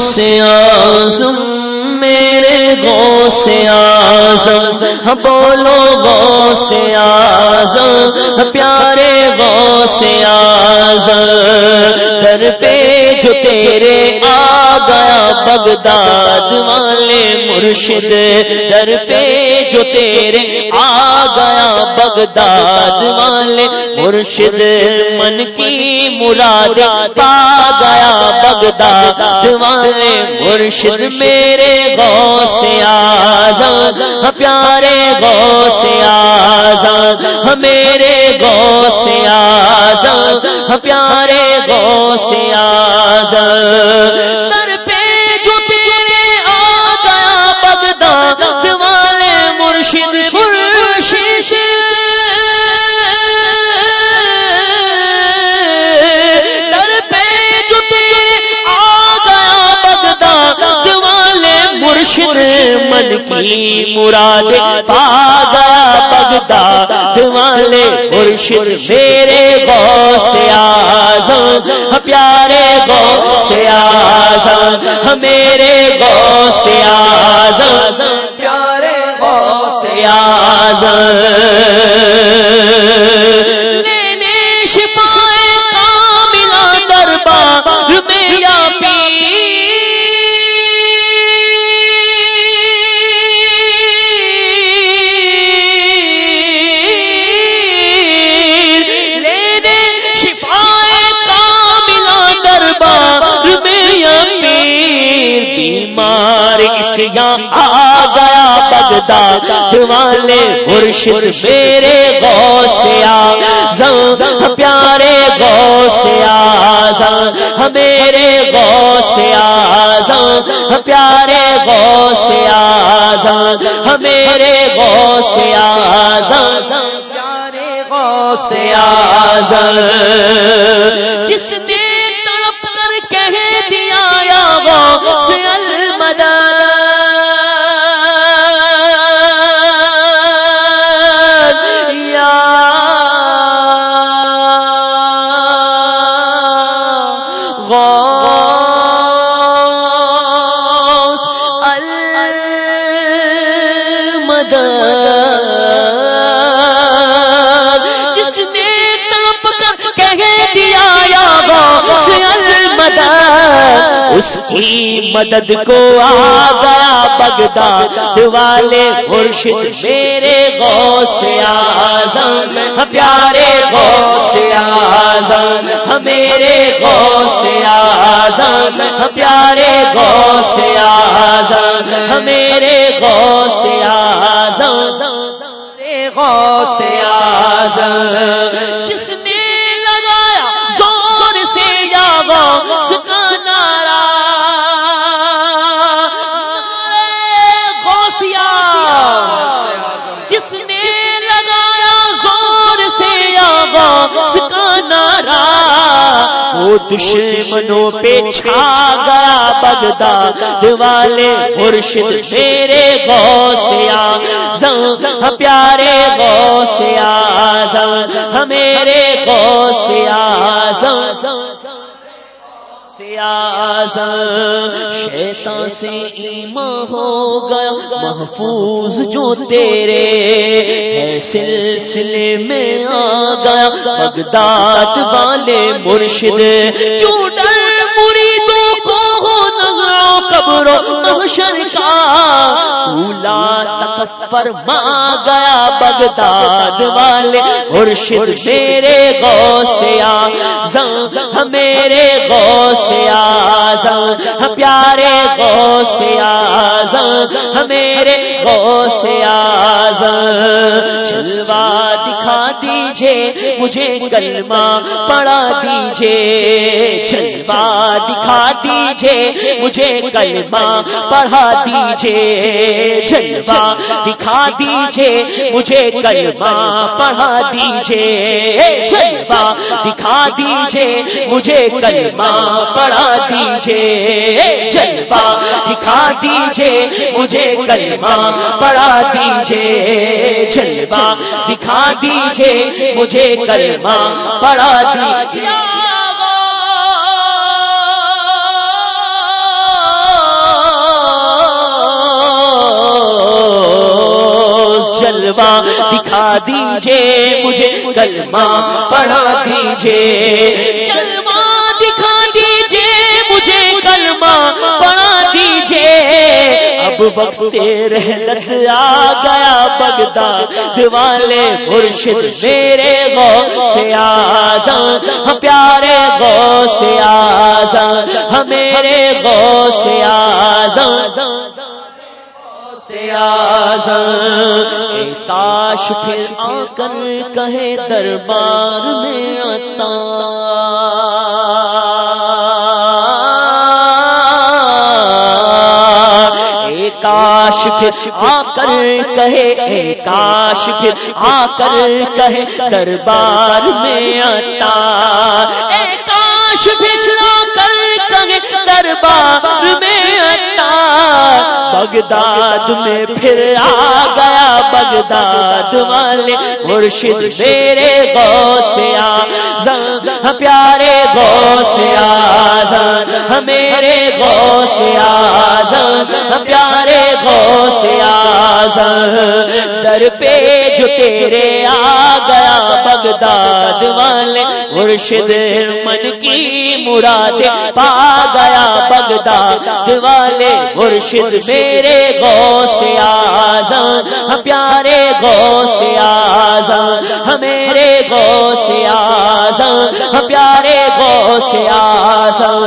سے آزم میرے گو سے آزم بولو گو سے آزم پیارے گو سے آزم در پہ جو تیرے آ گیا بغداد والے مرشد در پہ جو تیرے بغداد والے مرشد من کی مراد پا گیا بغداد والے مرشد میرے گو سے ہاں پیارے گو سے آزاد میرے گو سے آزاد پیارے گو سے آزاد من کی مراد پا گیا بگدا والے مرشد میرے گو سے آزم پیارے گو سے آزم میرے گو سے آزم پیارے گو سے آزم آ گیا بگدا والے مرشد میرے گو سے آ پیارے گو سے آ میرے گو سے آ پیارے گو سے آ میرے گو سے آ پیارے گو سے آ جس اس کی مدد کو آ گیا بگداد والے مرشد میرے گو سے آزم پیارے گو سے آزم میرے گو سے آزم پیارے گو دشمنوں پہ چھا گیا بغداد۔ والے مرشد میرے گوسیا سے ہاں پیارے گوسیا سے ہاں میرے شیطان سے ایمان ہو گیا، محفوظ جو تیرے سلسلے میں آ گیا، بغداد والے مرشد کیوں ڈر مریدوں کو ہو نظروں، قبروں، محشر کا تکفر ماں گیا بغداد والے، مرشد میرے گو سے میرے گو سے پیارے گو سے میرے گو سے آزم چلوا دکھا دیجیے، مجھے کلمہ پڑھا دیجیے۔ چلوا دکھا دیجیے مجھے کلمہ پڑھا دیجیے، جلوہ دکھا دیجیے، مجھے کلمہ پڑھا دیجیے، جلوہ دکھا دیجیے، مجھے کلمہ پڑھا دیجیے، جلوہ دکھا دیجیے، مجھے کلمہ پڑھا دیجیے، جلوہ دکھا دیجیے، مجھے کلمہ پڑھا دیجیے۔ جلوہ دکھا دیجیے مجھے کلمہ پڑھا دیجیے۔ جلوہ دکھا دیجیے مجھے کلمہ پڑھا دیجیے۔ اب وقت رحلت آ گیا بغداد والے مرشد میرے غو سے آزم ہم ہاں پیارے غو سے آزم ہم ہاں میرے غو کاش پھر آ کر کہے دربار میں آتا کاش پھر آ کر کہے کاش پھر آ کر کہے دربار میں آتا کاش پھر آ کر دربار میں آتا بغداد میں پھر آ گیا۔ بغداد والے مرشد میرے گو سے آ پیارے گو سے ہاں میرے گو سے آ پیارے گو سے در پہ جو تیرے آ گیا بغداد والے مرشد من کی مراد پا گیا بغداد والے مرشد میرے گو سے ہم پیارے گو سے ہاں میرے گو سے آزم ہم ہاں پیارے گو سے آزم